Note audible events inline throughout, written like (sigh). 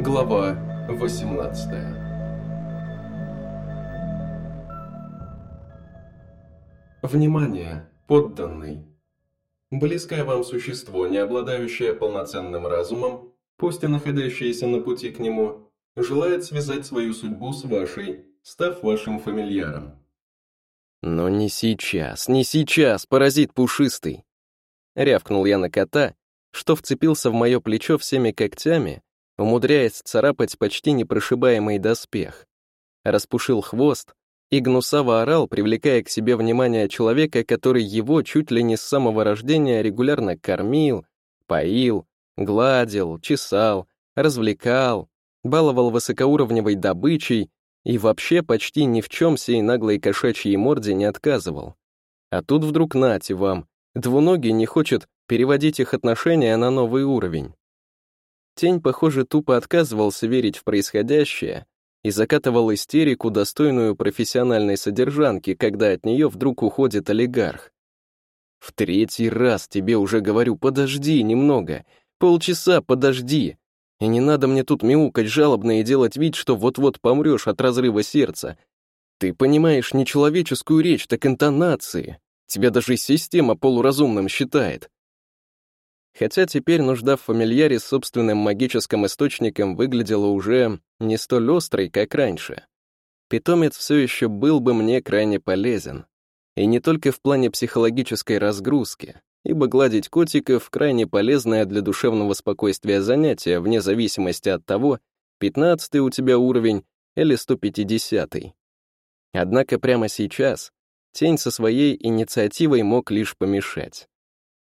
Глава 18 Внимание, подданный! Близкое вам существо, не обладающее полноценным разумом, пусть и находящееся на пути к нему, желает связать свою судьбу с вашей, став вашим фамильяром. «Но не сейчас, не сейчас, паразит пушистый!» Рявкнул я на кота, что вцепился в мое плечо всеми когтями, умудряясь царапать почти непрошибаемый доспех. Распушил хвост и гнусаво орал, привлекая к себе внимание человека, который его чуть ли не с самого рождения регулярно кормил, поил, гладил, чесал, развлекал, баловал высокоуровневой добычей и вообще почти ни в чем сей наглой кошачьей морде не отказывал. А тут вдруг нате вам, двуногий не хочет переводить их отношения на новый уровень. Тень, похоже, тупо отказывался верить в происходящее и закатывал истерику, достойную профессиональной содержанки, когда от нее вдруг уходит олигарх. «В третий раз тебе уже говорю, подожди немного, полчаса подожди, и не надо мне тут мяукать жалобно и делать вид, что вот-вот помрешь от разрыва сердца. Ты понимаешь не человеческую речь, так интонации. Тебя даже система полуразумным считает. Хотя теперь нужда в фамильяре с собственным магическим источником выглядела уже не столь острой, как раньше. Питомец все еще был бы мне крайне полезен. И не только в плане психологической разгрузки, ибо гладить котиков — крайне полезное для душевного спокойствия занятие, вне зависимости от того, 15 у тебя уровень или 150 -й. Однако прямо сейчас тень со своей инициативой мог лишь помешать.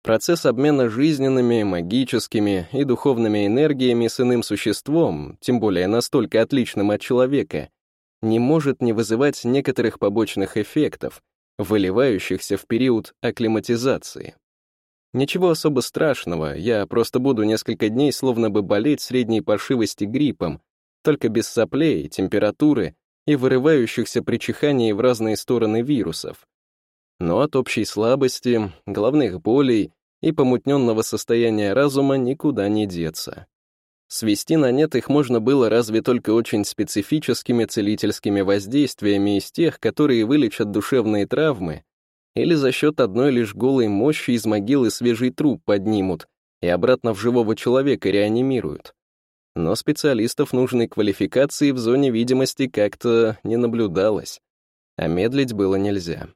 Процесс обмена жизненными, магическими и духовными энергиями с иным существом, тем более настолько отличным от человека, не может не вызывать некоторых побочных эффектов, выливающихся в период акклиматизации. Ничего особо страшного, я просто буду несколько дней словно бы болеть средней паршивости гриппом, только без соплей, температуры и вырывающихся при чихании в разные стороны вирусов, но от общей слабости, головных болей и помутненного состояния разума никуда не деться. Свести на нет их можно было разве только очень специфическими целительскими воздействиями из тех, которые вылечат душевные травмы, или за счет одной лишь голой мощи из могилы свежий труп поднимут и обратно в живого человека реанимируют. Но специалистов нужной квалификации в зоне видимости как-то не наблюдалось, а медлить было нельзя.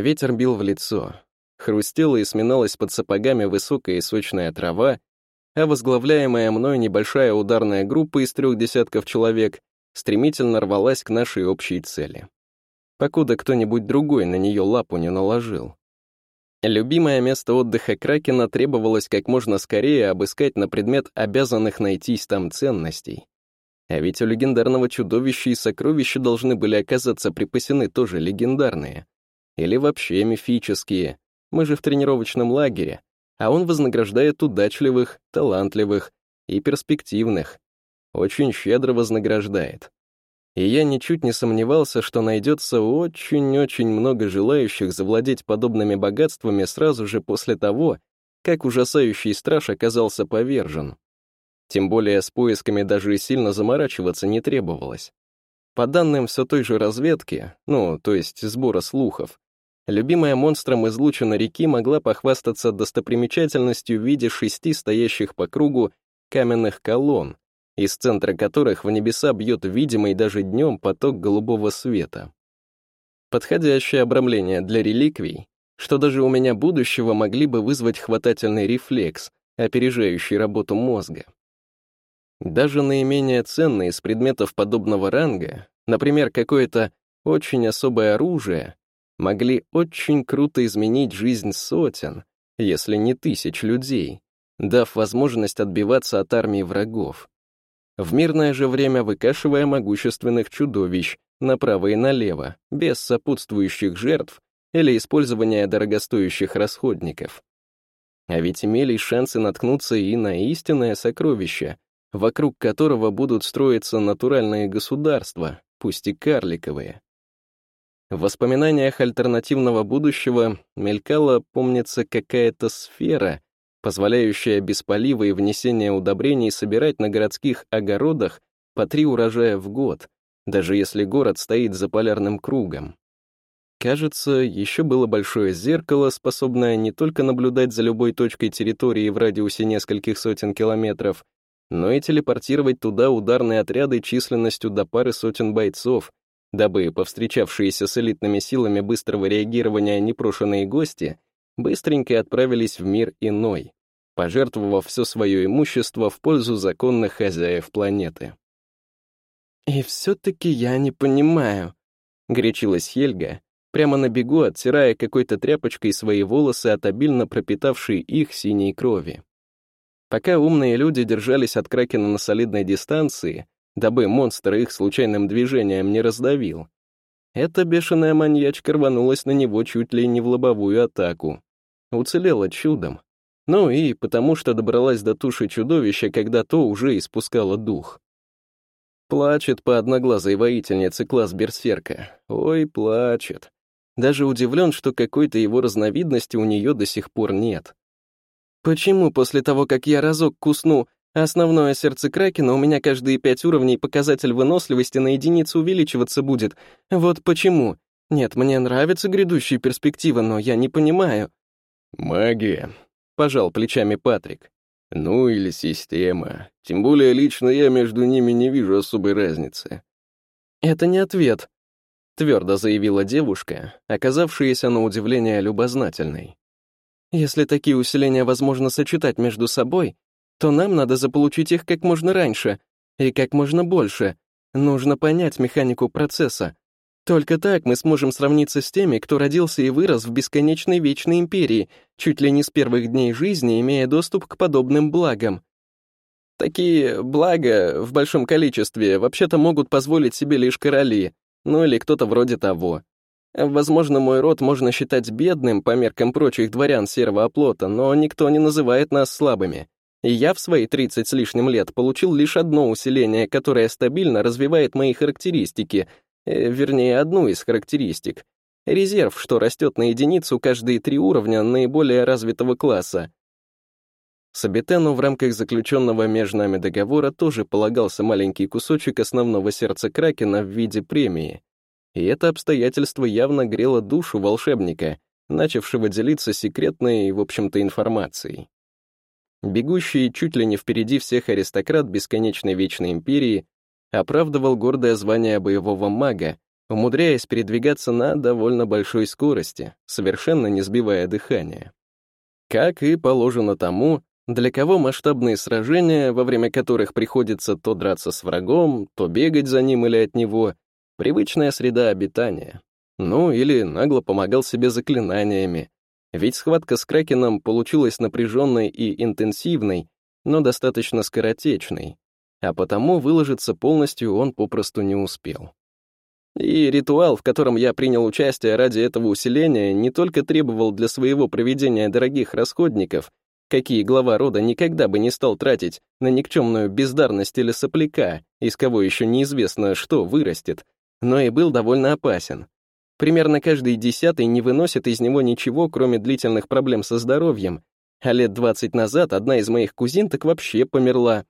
Ветер бил в лицо. Хрустела и сминалась под сапогами высокая и сочная трава, а возглавляемая мной небольшая ударная группа из трех десятков человек стремительно рвалась к нашей общей цели. Покуда кто-нибудь другой на нее лапу не наложил. Любимое место отдыха Кракена требовалось как можно скорее обыскать на предмет обязанных найтись там ценностей. А ведь у легендарного чудовища и сокровища должны были оказаться припасены тоже легендарные или вообще мифические. Мы же в тренировочном лагере, а он вознаграждает удачливых, талантливых и перспективных. Очень щедро вознаграждает. И я ничуть не сомневался, что найдется очень-очень много желающих завладеть подобными богатствами сразу же после того, как ужасающий страж оказался повержен. Тем более с поисками даже сильно заморачиваться не требовалось. По данным все той же разведки, ну, то есть сбора слухов, любимая монстром излучина реки могла похвастаться достопримечательностью в виде шести стоящих по кругу каменных колонн, из центра которых в небеса бьет видимый даже днем поток голубого света. Подходящее обрамление для реликвий, что даже у меня будущего могли бы вызвать хватательный рефлекс, опережающий работу мозга. Даже наименее ценные из предметов подобного ранга, например, какое-то очень особое оружие, могли очень круто изменить жизнь сотен, если не тысяч людей, дав возможность отбиваться от армии врагов. В мирное же время выкашивая могущественных чудовищ направо и налево, без сопутствующих жертв или использования дорогостоящих расходников. А ведь имели шансы наткнуться и на истинное сокровище, вокруг которого будут строиться натуральные государства, пусть и карликовые. В воспоминаниях альтернативного будущего мелькала, помнится, какая-то сфера, позволяющая без полива и внесения удобрений собирать на городских огородах по три урожая в год, даже если город стоит за полярным кругом. Кажется, еще было большое зеркало, способное не только наблюдать за любой точкой территории в радиусе нескольких сотен километров, но и телепортировать туда ударные отряды численностью до пары сотен бойцов, дабы повстречавшиеся с элитными силами быстрого реагирования непрошенные гости быстренько отправились в мир иной, пожертвовав все свое имущество в пользу законных хозяев планеты. «И все-таки я не понимаю», — горячилась Хельга, прямо на бегу оттирая какой-то тряпочкой свои волосы от обильно пропитавшей их синей крови. Пока умные люди держались от Кракена на солидной дистанции, дабы монстр их случайным движением не раздавил, эта бешеная маньячка рванулась на него чуть ли не в лобовую атаку. Уцелела чудом. Ну и потому что добралась до туши чудовища, когда то уже испускало дух. Плачет по одноглазой воительнице класс Берсерка. Ой, плачет. Даже удивлен, что какой-то его разновидности у нее до сих пор нет. Почему после того, как я разок кусну основное сердце Кракена, у меня каждые пять уровней показатель выносливости на единицу увеличиваться будет? Вот почему? Нет, мне нравятся грядущие перспективы, но я не понимаю. «Магия», — пожал плечами Патрик. «Ну или система. Тем более лично я между ними не вижу особой разницы». «Это не ответ», — твердо заявила девушка, оказавшаяся на удивление любознательной. «Если такие усиления возможно сочетать между собой, то нам надо заполучить их как можно раньше и как можно больше. Нужно понять механику процесса. Только так мы сможем сравниться с теми, кто родился и вырос в бесконечной вечной империи, чуть ли не с первых дней жизни, имея доступ к подобным благам. Такие блага в большом количестве вообще-то могут позволить себе лишь короли, ну или кто-то вроде того. Возможно, мой род можно считать бедным по меркам прочих дворян серого оплота, но никто не называет нас слабыми. Я в свои 30 с лишним лет получил лишь одно усиление, которое стабильно развивает мои характеристики, э, вернее, одну из характеристик. Резерв, что растет на единицу каждые три уровня наиболее развитого класса. Сабитену в рамках заключенного между нами договора тоже полагался маленький кусочек основного сердца Кракена в виде премии. И это обстоятельство явно грело душу волшебника, начавшего делиться секретной, в общем-то, информацией. Бегущий чуть ли не впереди всех аристократ бесконечной вечной империи оправдывал гордое звание боевого мага, умудряясь передвигаться на довольно большой скорости, совершенно не сбивая дыхания. Как и положено тому, для кого масштабные сражения, во время которых приходится то драться с врагом, то бегать за ним или от него, привычная среда обитания. Ну, или нагло помогал себе заклинаниями. Ведь схватка с Кракеном получилась напряженной и интенсивной, но достаточно скоротечной, а потому выложиться полностью он попросту не успел. И ритуал, в котором я принял участие ради этого усиления, не только требовал для своего проведения дорогих расходников, какие глава рода никогда бы не стал тратить на никчемную бездарность или сопляка, из кого еще неизвестно, что вырастет, но и был довольно опасен. Примерно каждый десятый не выносит из него ничего, кроме длительных проблем со здоровьем, а лет 20 назад одна из моих кузин так вообще померла.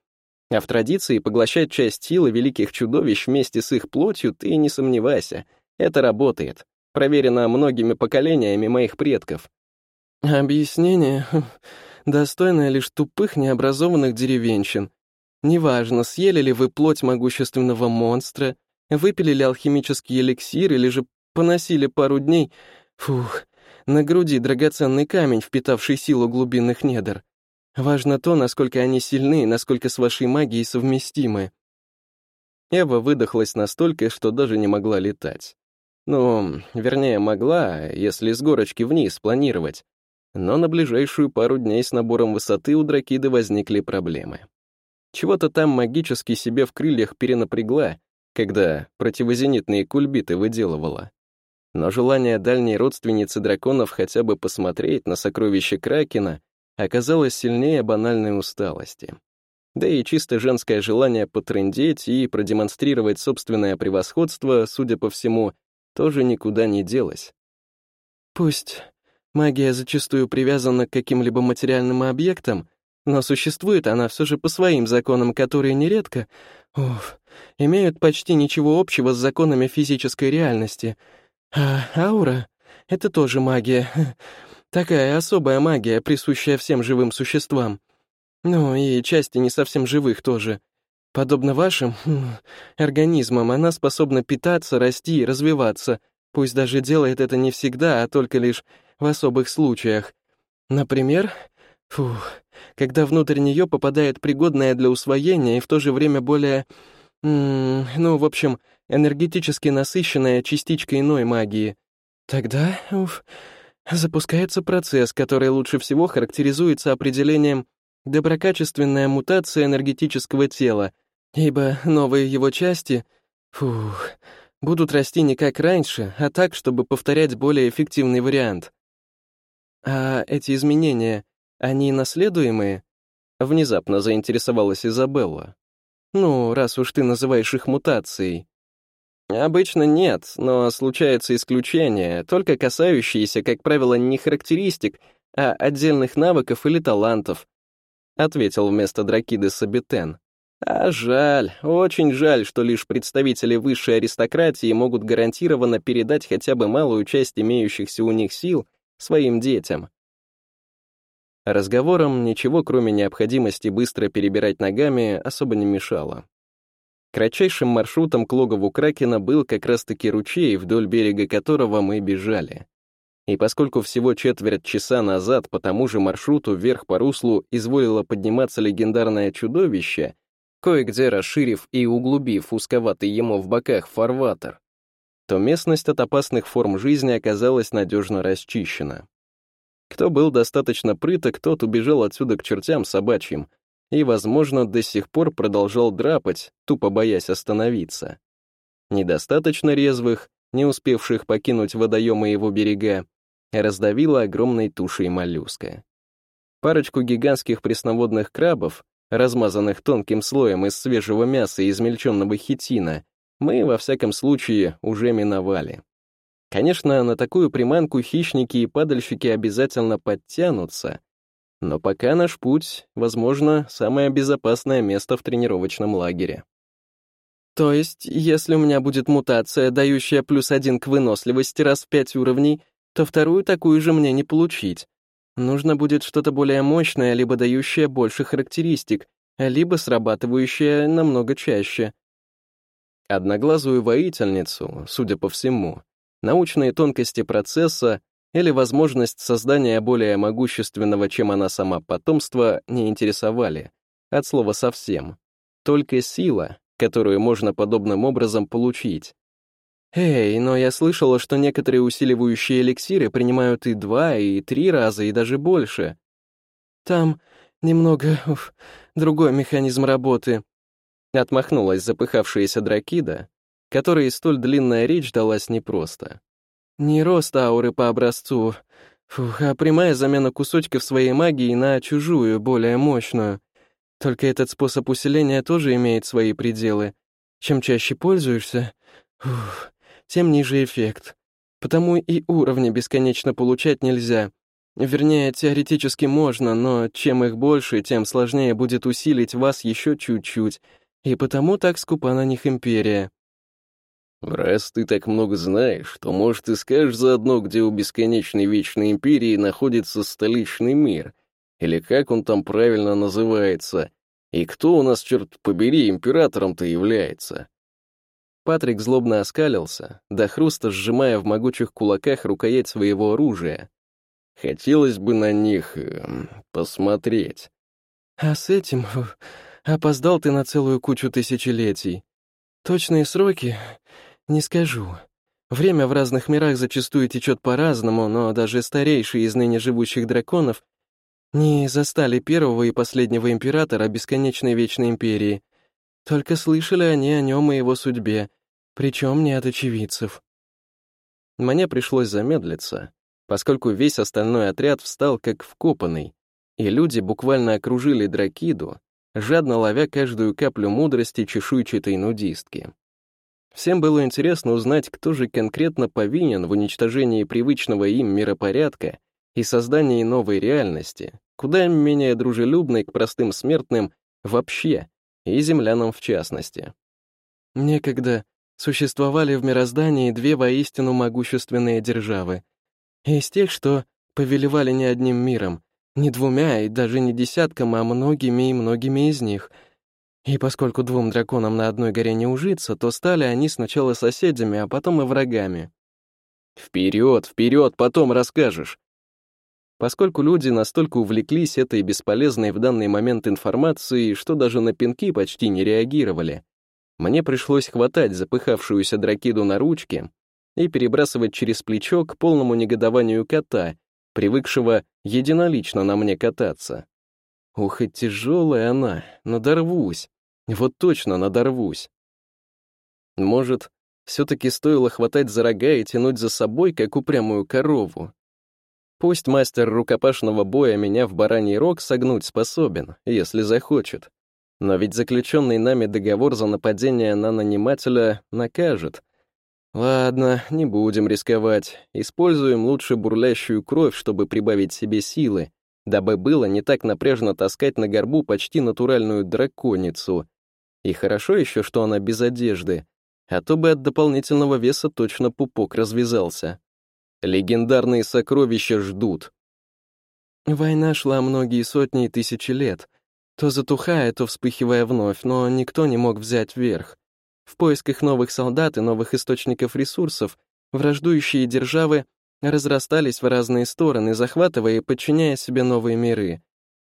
А в традиции поглощать часть силы великих чудовищ вместе с их плотью ты не сомневайся. Это работает. Проверено многими поколениями моих предков. Объяснение (laughs) достойное лишь тупых необразованных деревенщин. Неважно, съели ли вы плоть могущественного монстра, выпили ли алхимический эликсир или же поносили пару дней. Фух, на груди драгоценный камень, впитавший силу глубинных недр. Важно то, насколько они сильны и насколько с вашей магией совместимы. Эва выдохлась настолько, что даже не могла летать. Ну, вернее, могла, если с горочки вниз планировать но на ближайшую пару дней с набором высоты у Дракиды возникли проблемы. Чего-то там магически себе в крыльях перенапрягла, когда противозенитные кульбиты выделывала. Но желание дальней родственницы драконов хотя бы посмотреть на сокровище Кракена оказалось сильнее банальной усталости. Да и чисто женское желание потрындеть и продемонстрировать собственное превосходство, судя по всему, тоже никуда не делось. «Пусть магия зачастую привязана к каким-либо материальным объектам, но существует она все же по своим законам, которые нередко, уф, имеют почти ничего общего с законами физической реальности. А аура — это тоже магия. (laughs) Такая особая магия, присущая всем живым существам. Ну и части не совсем живых тоже. Подобно вашим (laughs) организмам, она способна питаться, расти и развиваться, пусть даже делает это не всегда, а только лишь в особых случаях. Например, фух, когда внутрь нее попадает пригодная для усвоения и в то же время более, ну, в общем, энергетически насыщенная частичка иной магии. Тогда, уф, запускается процесс, который лучше всего характеризуется определением доброкачественная мутация энергетического тела, ибо новые его части, фух, будут расти не как раньше, а так, чтобы повторять более эффективный вариант. А эти изменения, они наследуемые? Внезапно заинтересовалась Изабелла. Ну, раз уж ты называешь их мутацией. Обычно нет, но случаются исключения, только касающиеся, как правило, не характеристик, а отдельных навыков или талантов, ответил вместо Дракиды Сабитен. А жаль, очень жаль, что лишь представители высшей аристократии могут гарантированно передать хотя бы малую часть имеющихся у них сил своим детям. Разговорам ничего, кроме необходимости быстро перебирать ногами, особо не мешало. Кратчайшим маршрутом к логову Кракена был как раз-таки ручей, вдоль берега которого мы бежали. И поскольку всего четверть часа назад по тому же маршруту вверх по руслу изволило подниматься легендарное чудовище, кое-где расширив и углубив узковатый ему в боках фарватер, то местность от опасных форм жизни оказалась надежно расчищена. Кто был достаточно прыток, тот убежал отсюда к чертям собачьим и, возможно, до сих пор продолжал драпать, тупо боясь остановиться. Недостаточно резвых, не успевших покинуть водоемы его берега, раздавила огромной тушей моллюска. Парочку гигантских пресноводных крабов, размазанных тонким слоем из свежего мяса и измельченного хитина, мы, во всяком случае, уже миновали. Конечно, на такую приманку хищники и падальщики обязательно подтянутся, но пока наш путь, возможно, самое безопасное место в тренировочном лагере. То есть, если у меня будет мутация, дающая плюс один к выносливости раз в пять уровней, то вторую такую же мне не получить. Нужно будет что-то более мощное, либо дающее больше характеристик, либо срабатывающее намного чаще. Одноглазую воительницу, судя по всему, научные тонкости процесса или возможность создания более могущественного, чем она сама, потомства не интересовали, от слова совсем. Только сила, которую можно подобным образом получить. «Эй, но я слышала, что некоторые усиливающие эликсиры принимают и два, и три раза, и даже больше. Там немного уф, другой механизм работы». Отмахнулась запыхавшаяся Дракида, которой столь длинная речь далась непросто. Не рост ауры по образцу, фух, а прямая замена кусочков своей магии на чужую, более мощную. Только этот способ усиления тоже имеет свои пределы. Чем чаще пользуешься, фух, тем ниже эффект. Потому и уровни бесконечно получать нельзя. Вернее, теоретически можно, но чем их больше, тем сложнее будет усилить вас еще чуть-чуть, и потому так скупа на них империя. «Раз ты так много знаешь, то, может, и скажешь заодно, где у бесконечной вечной империи находится столичный мир, или как он там правильно называется, и кто у нас, черт побери, императором-то является?» Патрик злобно оскалился, до хруста сжимая в могучих кулаках рукоять своего оружия. Хотелось бы на них э, посмотреть. А с этим опоздал ты на целую кучу тысячелетий. Точные сроки не скажу. Время в разных мирах зачастую течет по-разному, но даже старейшие из ныне живущих драконов не застали первого и последнего императора бесконечной вечной империи, только слышали они о нем и его судьбе, причем не от очевидцев. Мне пришлось замедлиться, поскольку весь остальной отряд встал как вкопанный, и люди буквально окружили Дракиду, жадно ловя каждую каплю мудрости чешуйчатой нудистки. Всем было интересно узнать, кто же конкретно повинен в уничтожении привычного им миропорядка и создании новой реальности, куда менее дружелюбной к простым смертным вообще и землянам в частности. Некогда существовали в мироздании две воистину могущественные державы. Из тех, что повелевали не одним миром, не двумя и даже не десятком, а многими и многими из них. И поскольку двум драконам на одной горе не ужиться, то стали они сначала соседями, а потом и врагами. Вперед, вперед, потом расскажешь. Поскольку люди настолько увлеклись этой бесполезной в данный момент информацией, что даже на пинки почти не реагировали, мне пришлось хватать запыхавшуюся дракиду на ручки и перебрасывать через плечо к полному негодованию кота, привыкшего единолично на мне кататься. Ух, и тяжелая она, надорвусь. Вот точно надорвусь. Может, все-таки стоило хватать за рога и тянуть за собой, как упрямую корову. Пусть мастер рукопашного боя меня в бараний рог согнуть способен, если захочет. Но ведь заключенный нами договор за нападение на нанимателя накажет. Ладно, не будем рисковать. Используем лучше бурлящую кровь, чтобы прибавить себе силы, дабы было не так напряжно таскать на горбу почти натуральную драконицу. И хорошо еще, что она без одежды, а то бы от дополнительного веса точно пупок развязался. Легендарные сокровища ждут. Война шла многие сотни и тысячи лет, то затухая, то вспыхивая вновь, но никто не мог взять верх. В поисках новых солдат и новых источников ресурсов враждующие державы разрастались в разные стороны, захватывая и подчиняя себе новые миры.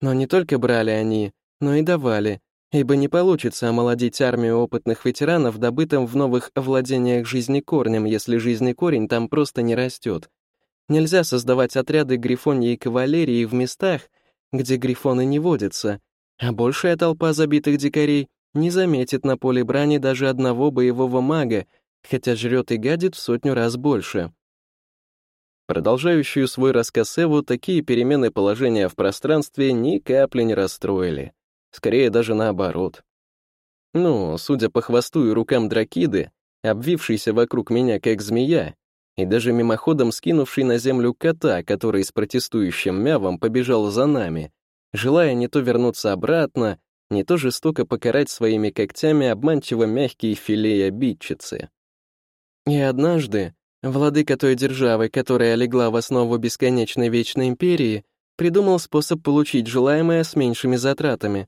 Но не только брали они, но и давали, ибо не получится омолодить армию опытных ветеранов, добытым в новых владениях жизни корнем, если жизни корень там просто не растет. Нельзя создавать отряды грифоньей кавалерии в местах, где грифоны не водятся, а большая толпа забитых дикарей не заметит на поле брани даже одного боевого мага, хотя жрет и гадит в сотню раз больше. Продолжающую свой рассказ Эву такие перемены положения в пространстве ни капли не расстроили. Скорее даже наоборот. Ну, судя по хвосту и рукам дракиды, обвившейся вокруг меня как змея, и даже мимоходом скинувший на землю кота, который с протестующим мявом побежал за нами, желая не то вернуться обратно, не то жестоко покарать своими когтями обманчиво мягкие филе обидчицы. И однажды владыка той державы, которая легла в основу бесконечной вечной империи, придумал способ получить желаемое с меньшими затратами.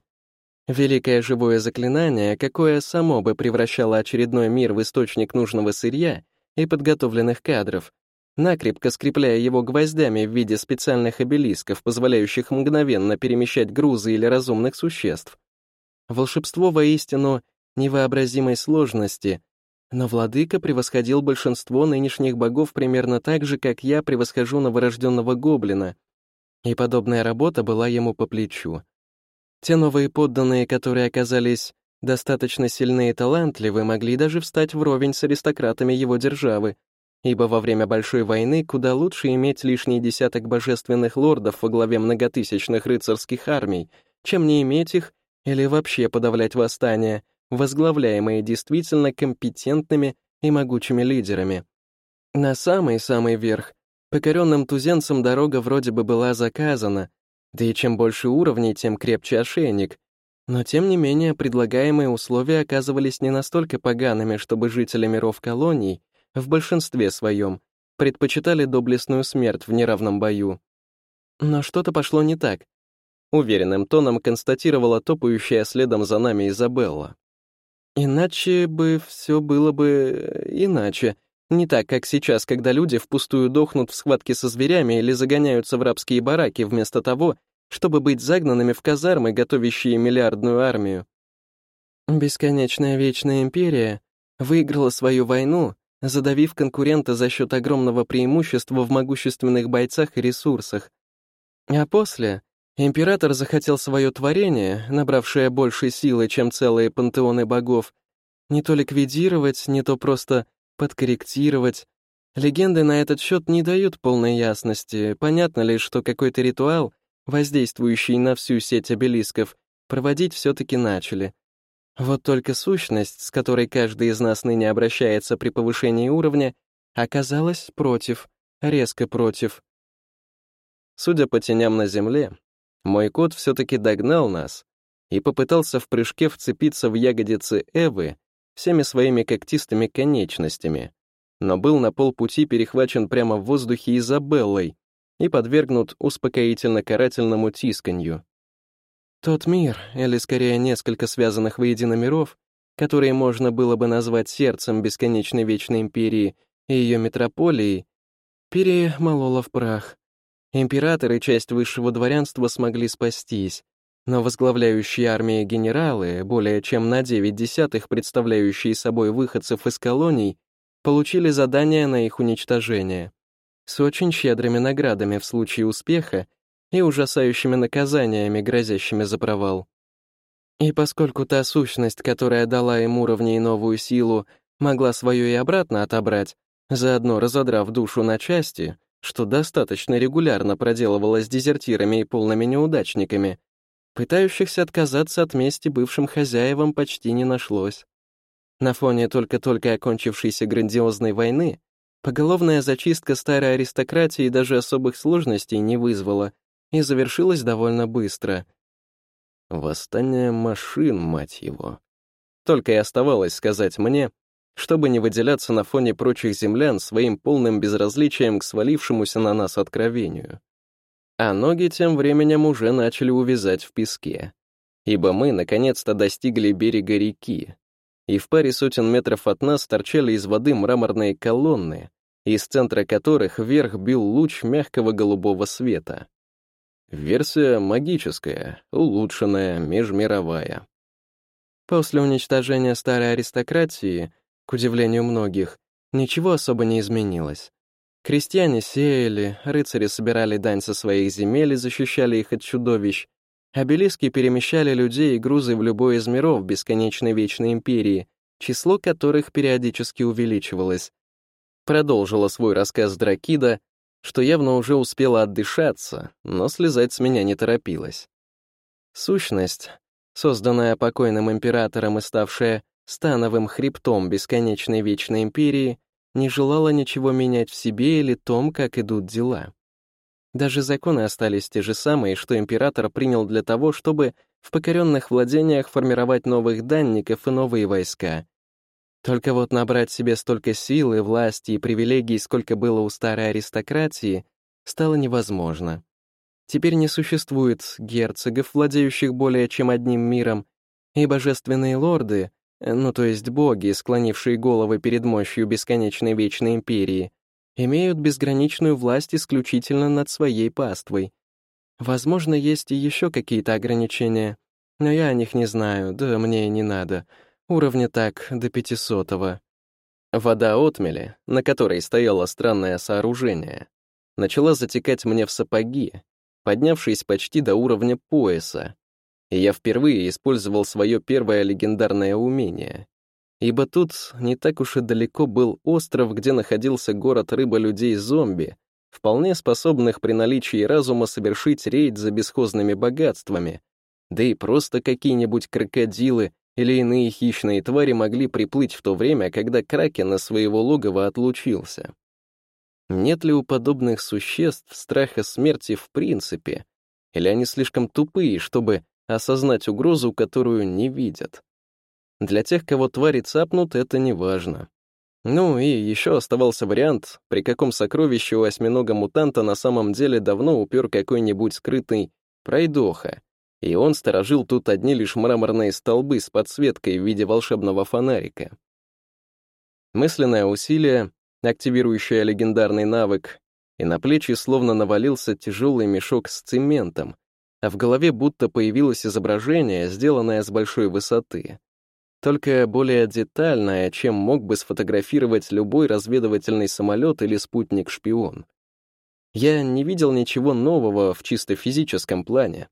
Великое живое заклинание, какое само бы превращало очередной мир в источник нужного сырья и подготовленных кадров, накрепко скрепляя его гвоздями в виде специальных обелисков, позволяющих мгновенно перемещать грузы или разумных существ. Волшебство воистину невообразимой сложности, но владыка превосходил большинство нынешних богов примерно так же, как я превосхожу новорожденного гоблина, и подобная работа была ему по плечу. Те новые подданные, которые оказались достаточно сильны и талантливы, могли даже встать вровень с аристократами его державы, ибо во время Большой войны куда лучше иметь лишний десяток божественных лордов во главе многотысячных рыцарских армий, чем не иметь их или вообще подавлять восстания, возглавляемые действительно компетентными и могучими лидерами. На самый-самый верх покоренным тузенцам дорога вроде бы была заказана, да и чем больше уровней, тем крепче ошейник. Но тем не менее, предлагаемые условия оказывались не настолько погаными, чтобы жители миров колоний, в большинстве своем, предпочитали доблестную смерть в неравном бою. Но что-то пошло не так. Уверенным тоном констатировала топающая следом за нами Изабелла. Иначе бы все было бы иначе. Не так, как сейчас, когда люди впустую дохнут в схватке со зверями или загоняются в рабские бараки вместо того, чтобы быть загнанными в казармы, готовящие миллиардную армию. Бесконечная Вечная Империя выиграла свою войну, задавив конкурента за счет огромного преимущества в могущественных бойцах и ресурсах. А после император захотел свое творение, набравшее больше силы, чем целые пантеоны богов, не то ликвидировать, не то просто подкорректировать. Легенды на этот счет не дают полной ясности. Понятно лишь, что какой-то ритуал, воздействующий на всю сеть обелисков, проводить все-таки начали. Вот только сущность, с которой каждый из нас ныне обращается при повышении уровня, оказалась против, резко против. Судя по теням на земле, мой кот все-таки догнал нас и попытался в прыжке вцепиться в ягодицы Эвы всеми своими когтистыми конечностями, но был на полпути перехвачен прямо в воздухе Изабеллой и подвергнут успокоительно-карательному тисканью. Тот мир, или скорее несколько связанных воедино миров, которые можно было бы назвать сердцем бесконечной вечной империи и ее метрополией, перемолола в прах. Император и часть высшего дворянства смогли спастись, но возглавляющие армии генералы, более чем на 9 десятых представляющие собой выходцев из колоний, получили задание на их уничтожение, с очень щедрыми наградами в случае успеха и ужасающими наказаниями, грозящими за провал. И поскольку та сущность, которая дала им уровни и новую силу, могла свое и обратно отобрать, заодно разодрав душу на части, что достаточно регулярно проделывалось дезертирами и полными неудачниками, пытающихся отказаться от мести бывшим хозяевам почти не нашлось. На фоне только-только окончившейся грандиозной войны поголовная зачистка старой аристократии даже особых сложностей не вызвала и завершилась довольно быстро. Восстание машин, мать его. Только и оставалось сказать мне, чтобы не выделяться на фоне прочих землян своим полным безразличием к свалившемуся на нас откровению. А ноги тем временем уже начали увязать в песке, ибо мы наконец-то достигли берега реки, и в паре сотен метров от нас торчали из воды мраморные колонны, из центра которых вверх бил луч мягкого голубого света. Версия магическая, улучшенная, межмировая. После уничтожения старой аристократии, к удивлению многих, ничего особо не изменилось. Крестьяне сеяли, рыцари собирали дань со своих земель и защищали их от чудовищ, Обелиски перемещали людей и грузы в любой из миров бесконечной вечной империи, число которых периодически увеличивалось. Продолжила свой рассказ Дракида, что явно уже успела отдышаться, но слезать с меня не торопилась. Сущность, созданная покойным императором и ставшая становым хребтом бесконечной вечной империи, не желала ничего менять в себе или том, как идут дела. Даже законы остались те же самые, что император принял для того, чтобы в покоренных владениях формировать новых данников и новые войска. Только вот набрать себе столько силы, власти и привилегий, сколько было у старой аристократии, стало невозможно. Теперь не существует герцогов, владеющих более чем одним миром, и божественные лорды, ну то есть боги, склонившие головы перед мощью бесконечной вечной империи, имеют безграничную власть исключительно над своей паствой. Возможно, есть и еще какие-то ограничения, но я о них не знаю, да мне и не надо. Уровня так, до пятисотого. Вода отмели, на которой стояло странное сооружение, начала затекать мне в сапоги, поднявшись почти до уровня пояса. И я впервые использовал свое первое легендарное умение ибо тут не так уж и далеко был остров, где находился город рыба-людей-зомби, вполне способных при наличии разума совершить рейд за бесхозными богатствами, да и просто какие-нибудь крокодилы или иные хищные твари могли приплыть в то время, когда кракен на своего логова отлучился. Нет ли у подобных существ страха смерти в принципе? Или они слишком тупые, чтобы осознать угрозу, которую не видят? Для тех, кого твари цапнут, это не важно. Ну и еще оставался вариант, при каком сокровище у осьминога-мутанта на самом деле давно упер какой-нибудь скрытый пройдоха, и он сторожил тут одни лишь мраморные столбы с подсветкой в виде волшебного фонарика. Мысленное усилие, активирующее легендарный навык, и на плечи словно навалился тяжелый мешок с цементом, а в голове будто появилось изображение, сделанное с большой высоты только более детальная, чем мог бы сфотографировать любой разведывательный самолет или спутник-шпион. Я не видел ничего нового в чисто физическом плане.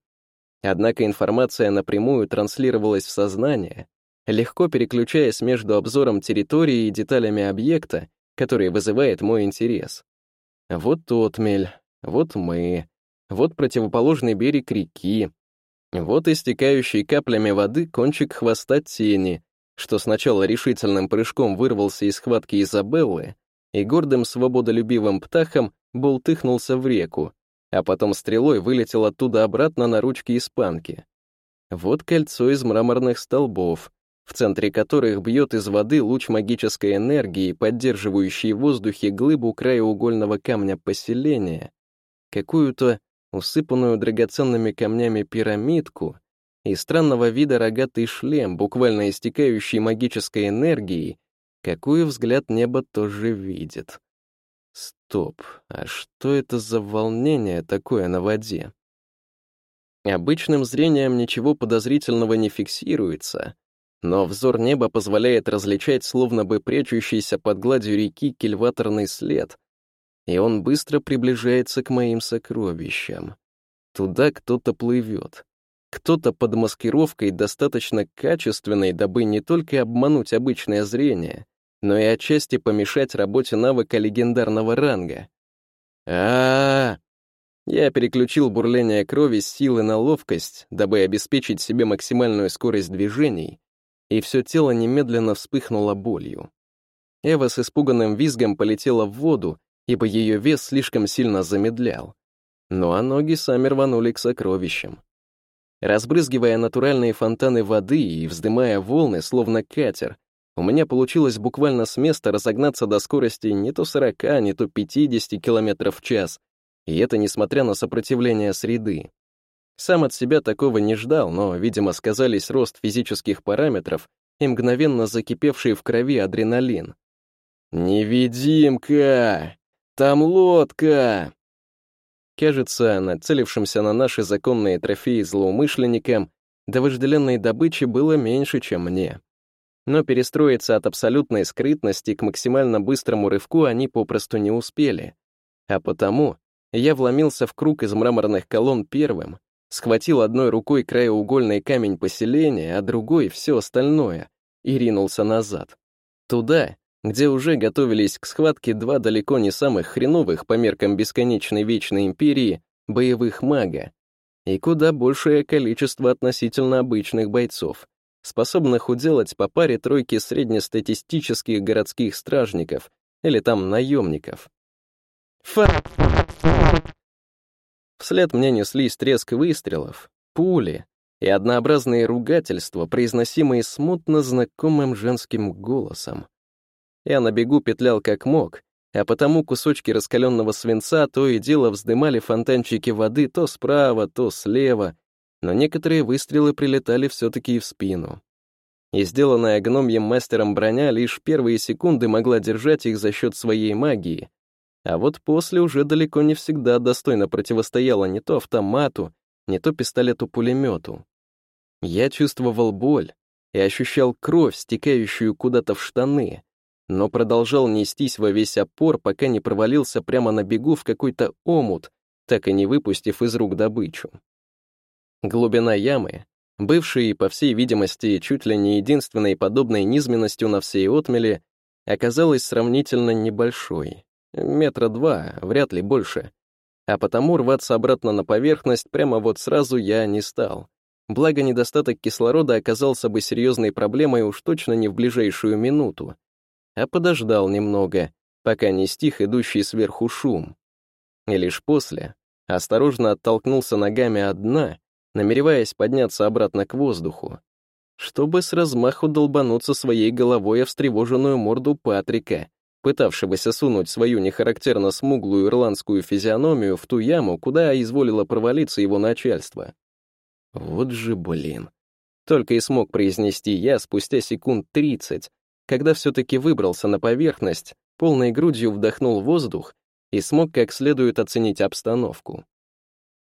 Однако информация напрямую транслировалась в сознание, легко переключаясь между обзором территории и деталями объекта, который вызывает мой интерес. Вот отмель, вот мы, вот противоположный берег реки, вот истекающий каплями воды кончик хвоста тени, что сначала решительным прыжком вырвался из схватки Изабеллы и гордым свободолюбивым птахом бултыхнулся в реку, а потом стрелой вылетел оттуда обратно на ручки испанки. Вот кольцо из мраморных столбов, в центре которых бьет из воды луч магической энергии, поддерживающий в воздухе глыбу краеугольного камня поселения, какую-то усыпанную драгоценными камнями пирамидку и странного вида рогатый шлем, буквально истекающий магической энергией, какую взгляд неба тоже видит. Стоп, а что это за волнение такое на воде? Обычным зрением ничего подозрительного не фиксируется, но взор неба позволяет различать словно бы прячущийся под гладью реки кильваторный след, и он быстро приближается к моим сокровищам. Туда кто-то плывет. Кто-то под маскировкой достаточно качественной, дабы не только обмануть обычное зрение, но и отчасти помешать работе навыка легендарного ранга. а, -а, -а Я переключил бурление крови с силы на ловкость, дабы обеспечить себе максимальную скорость движений, и все тело немедленно вспыхнуло болью. Эва с испуганным визгом полетела в воду, ибо ее вес слишком сильно замедлял. Ну а ноги сами рванули к сокровищам. Разбрызгивая натуральные фонтаны воды и вздымая волны, словно катер, у меня получилось буквально с места разогнаться до скорости не то 40, не то 50 км в час, и это несмотря на сопротивление среды. Сам от себя такого не ждал, но, видимо, сказались рост физических параметров и мгновенно закипевший в крови адреналин. «Невидимка! Там лодка!» Кажется, нацелившимся на наши законные трофеи злоумышленникам до вожделенной добычи было меньше, чем мне. Но перестроиться от абсолютной скрытности к максимально быстрому рывку они попросту не успели. А потому я вломился в круг из мраморных колонн первым, схватил одной рукой краеугольный камень поселения, а другой — все остальное, и ринулся назад. Туда, где уже готовились к схватке два далеко не самых хреновых по меркам бесконечной вечной империи боевых мага, и куда большее количество относительно обычных бойцов, способных уделать по паре тройки среднестатистических городских стражников или там наемников. Фак! Вслед мне неслись треск выстрелов, пули и однообразные ругательства, произносимые смутно знакомым женским голосом. Я на бегу петлял как мог, а потому кусочки раскаленного свинца то и дело вздымали фонтанчики воды то справа, то слева, но некоторые выстрелы прилетали все-таки и в спину. И сделанная гномьем мастером броня лишь первые секунды могла держать их за счет своей магии, а вот после уже далеко не всегда достойно противостояла не то автомату, не то пистолету-пулемету. Я чувствовал боль и ощущал кровь, стекающую куда-то в штаны, но продолжал нестись во весь опор, пока не провалился прямо на бегу в какой-то омут, так и не выпустив из рук добычу. Глубина ямы, бывшей, по всей видимости, чуть ли не единственной подобной низменностью на всей отмеле, оказалась сравнительно небольшой, Метра два, вряд ли больше. А потому рваться обратно на поверхность прямо вот сразу я не стал. Благо, недостаток кислорода оказался бы серьезной проблемой уж точно не в ближайшую минуту. А подождал немного, пока не стих идущий сверху шум. И лишь после осторожно оттолкнулся ногами от дна, намереваясь подняться обратно к воздуху, чтобы с размаху долбануться своей головой о встревоженную морду Патрика, пытавшегося сунуть свою нехарактерно смуглую ирландскую физиономию в ту яму, куда изволило провалиться его начальство. Вот же блин. Только и смог произнести я спустя секунд тридцать, когда все-таки выбрался на поверхность, полной грудью вдохнул воздух и смог как следует оценить обстановку.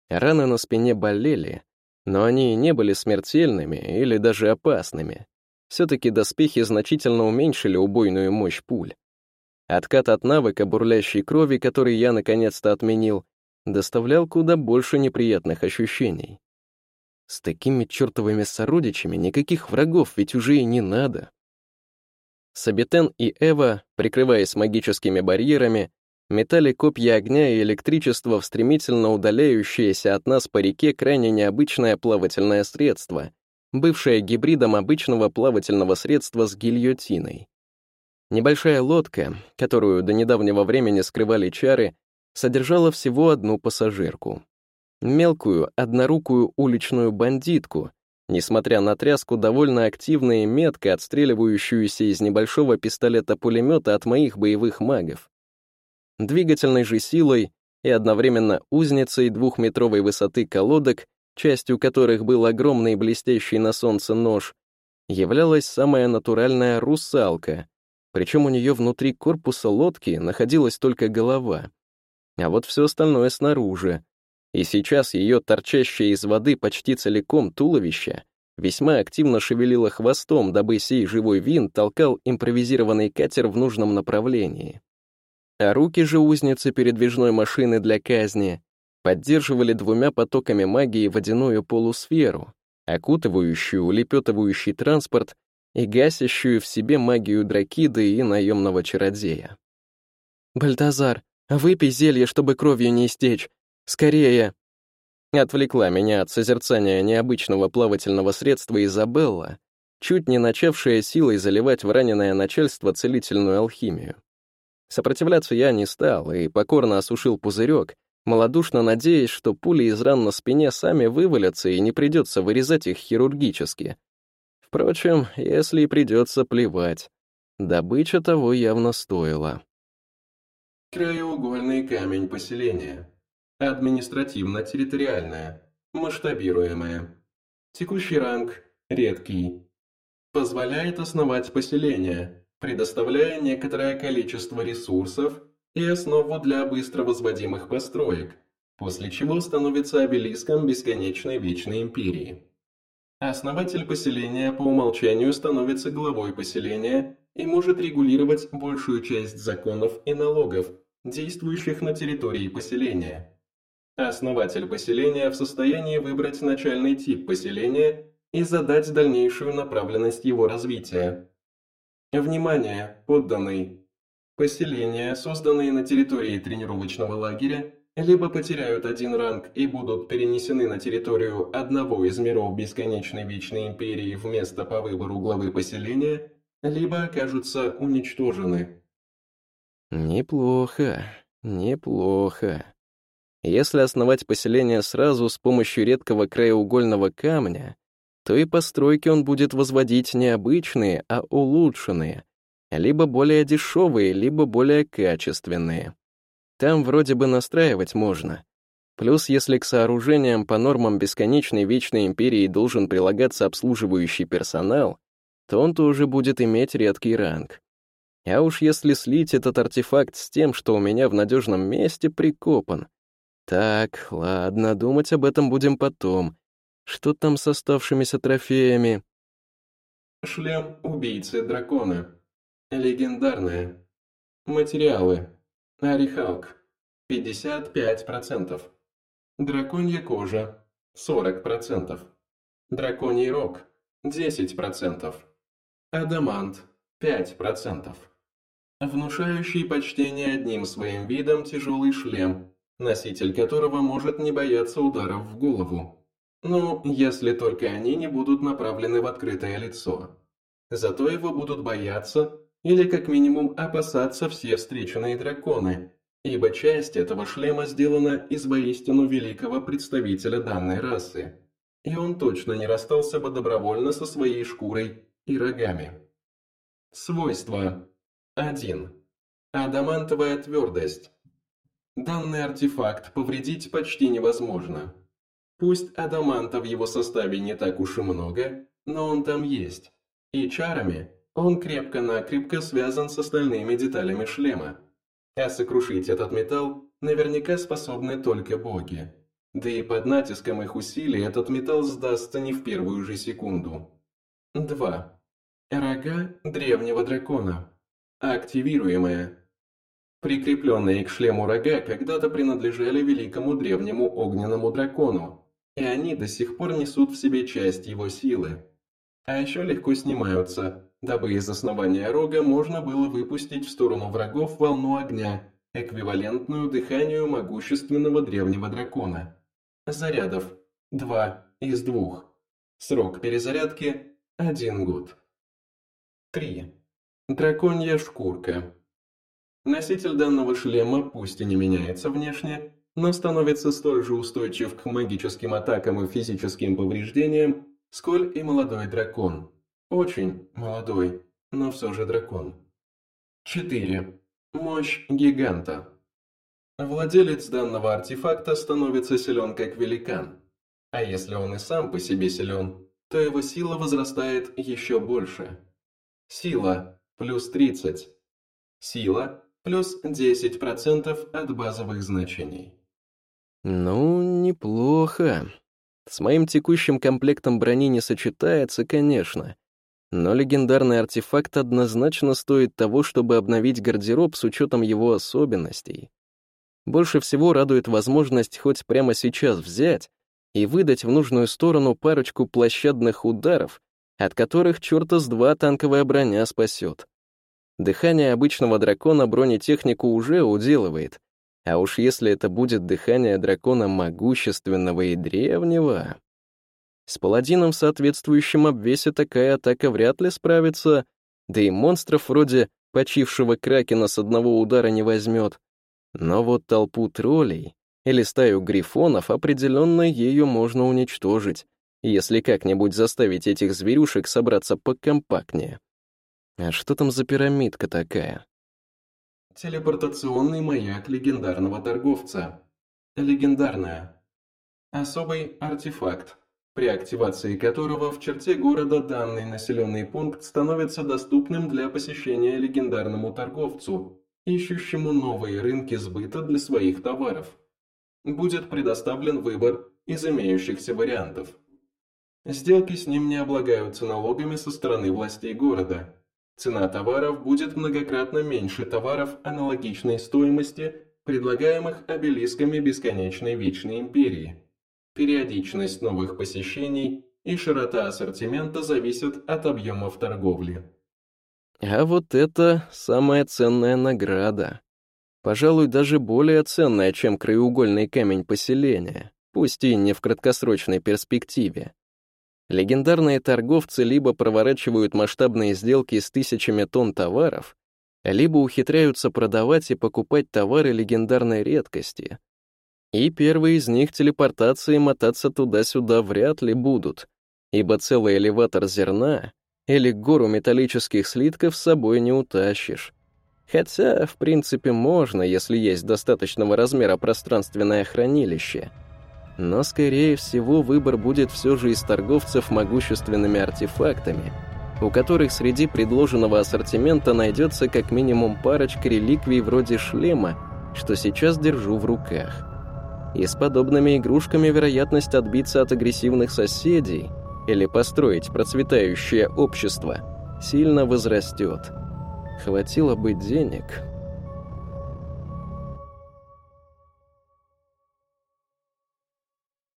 Раны на спине болели, но они не были смертельными или даже опасными. Все-таки доспехи значительно уменьшили убойную мощь пуль. Откат от навыка бурлящей крови, который я наконец-то отменил, доставлял куда больше неприятных ощущений. С такими чертовыми сородичами никаких врагов ведь уже и не надо. Сабитен и Эва, прикрываясь магическими барьерами, метали копья огня и электричества в стремительно удаляющееся от нас по реке крайне необычное плавательное средство, бывшее гибридом обычного плавательного средства с гильотиной. Небольшая лодка, которую до недавнего времени скрывали чары, содержала всего одну пассажирку. Мелкую, однорукую уличную бандитку, несмотря на тряску, довольно активно и метко отстреливающуюся из небольшого пистолета-пулемета от моих боевых магов. Двигательной же силой и одновременно узницей двухметровой высоты колодок, частью которых был огромный блестящий на солнце нож, являлась самая натуральная русалка, причем у нее внутри корпуса лодки находилась только голова, а вот все остальное снаружи, и сейчас ее торчащее из воды почти целиком туловище весьма активно шевелило хвостом, дабы сей живой винт толкал импровизированный катер в нужном направлении. А руки же узницы передвижной машины для казни поддерживали двумя потоками магии водяную полусферу, окутывающую улепетывающий транспорт и гасящую в себе магию дракиды и наемного чародея. «Бальтазар, выпей зелье, чтобы кровью не истечь, Скорее!» Отвлекла меня от созерцания необычного плавательного средства Изабелла, чуть не начавшая силой заливать в раненое начальство целительную алхимию. Сопротивляться я не стал и покорно осушил пузырек, малодушно надеясь, что пули из ран на спине сами вывалятся и не придется вырезать их хирургически. Впрочем, если и придется плевать, добыча того явно стоила. Краеугольный камень поселения. Административно-территориальная. Масштабируемая. Текущий ранг – редкий. Позволяет основать поселение, предоставляя некоторое количество ресурсов и основу для быстро возводимых построек, после чего становится обелиском бесконечной вечной империи. Основатель поселения по умолчанию становится главой поселения и может регулировать большую часть законов и налогов, действующих на территории поселения. Основатель поселения в состоянии выбрать начальный тип поселения и задать дальнейшую направленность его развития. Внимание, подданный! Поселения, созданные на территории тренировочного лагеря, либо потеряют один ранг и будут перенесены на территорию одного из миров Бесконечной Вечной Империи вместо по выбору главы поселения, либо окажутся уничтожены. Неплохо, неплохо. Если основать поселение сразу с помощью редкого краеугольного камня, то и постройки он будет возводить не обычные, а улучшенные, либо более дешевые, либо более качественные. Там вроде бы настраивать можно. Плюс, если к сооружениям по нормам бесконечной вечной империи должен прилагаться обслуживающий персонал, то он тоже будет иметь редкий ранг. А уж если слить этот артефакт с тем, что у меня в надежном месте прикопан — так, ладно, думать об этом будем потом. Что там с оставшимися трофеями? Шлем убийцы дракона. Легендарная. Материалы. Арихалк. 55%. Драконья кожа. 40%. Драконий рог. 10%. Адамант. 5%. Внушающий почтение одним своим видом тяжелый шлем носитель которого может не бояться ударов в голову. Ну, если только они не будут направлены в открытое лицо. Зато его будут бояться, или как минимум опасаться все встреченные драконы, ибо часть этого шлема сделана из воистину великого представителя данной расы. И он точно не расстался бы добровольно со своей шкурой и рогами. Свойства. 1. Адамантовая твердость. Данный артефакт повредить почти невозможно. Пусть адаманта в его составе не так уж и много, но он там есть. И чарами он крепко-накрепко связан с остальными деталями шлема. А сокрушить этот металл наверняка способны только боги. Да и под натиском их усилий этот металл сдастся не в первую же секунду. 2. Рога древнего дракона. Активируемая. Прикрепленные к шлему рога когда-то принадлежали великому древнему огненному дракону, и они до сих пор несут в себе часть его силы. А еще легко снимаются, дабы из основания рога можно было выпустить в сторону врагов волну огня, эквивалентную дыханию могущественного древнего дракона. Зарядов. Два из двух. Срок перезарядки – один год. 3. Драконья шкурка. Носитель данного шлема пусть и не меняется внешне, но становится столь же устойчив к магическим атакам и физическим повреждениям, сколь и молодой дракон. Очень молодой, но все же дракон. 4. Мощь гиганта. Владелец данного артефакта становится силен как великан. А если он и сам по себе силен, то его сила возрастает еще больше. Сила – плюс 30. Сила – плюс 10% от базовых значений. Ну, неплохо. С моим текущим комплектом брони не сочетается, конечно. Но легендарный артефакт однозначно стоит того, чтобы обновить гардероб с учетом его особенностей. Больше всего радует возможность хоть прямо сейчас взять и выдать в нужную сторону парочку площадных ударов, от которых черта с два танковая броня спасет. Дыхание обычного дракона бронетехнику уже уделывает, а уж если это будет дыхание дракона могущественного и древнего... С паладином в соответствующем обвесе такая атака вряд ли справится, да и монстров вроде почившего кракена с одного удара не возьмет. Но вот толпу троллей или стаю грифонов определенно ею можно уничтожить, если как-нибудь заставить этих зверюшек собраться покомпактнее. А что там за пирамидка такая? Телепортационный маяк легендарного торговца. Легендарная. Особый артефакт, при активации которого в черте города данный населенный пункт становится доступным для посещения легендарному торговцу, ищущему новые рынки сбыта для своих товаров. Будет предоставлен выбор из имеющихся вариантов. Сделки с ним не облагаются налогами со стороны властей города. Цена товаров будет многократно меньше товаров аналогичной стоимости, предлагаемых обелисками бесконечной Вечной Империи. Периодичность новых посещений и широта ассортимента зависят от объемов торговли. А вот это самая ценная награда. Пожалуй, даже более ценная, чем краеугольный камень поселения, пусть и не в краткосрочной перспективе. Легендарные торговцы либо проворачивают масштабные сделки с тысячами тонн товаров, либо ухитряются продавать и покупать товары легендарной редкости. И первые из них телепортации мотаться туда-сюда вряд ли будут, ибо целый элеватор зерна или гору металлических слитков с собой не утащишь. Хотя, в принципе, можно, если есть достаточного размера пространственное хранилище. Но, скорее всего, выбор будет все же из торговцев могущественными артефактами, у которых среди предложенного ассортимента найдется как минимум парочка реликвий вроде шлема, что сейчас держу в руках. И с подобными игрушками вероятность отбиться от агрессивных соседей — или построить процветающее общество, сильно возрастет. Хватило бы денег,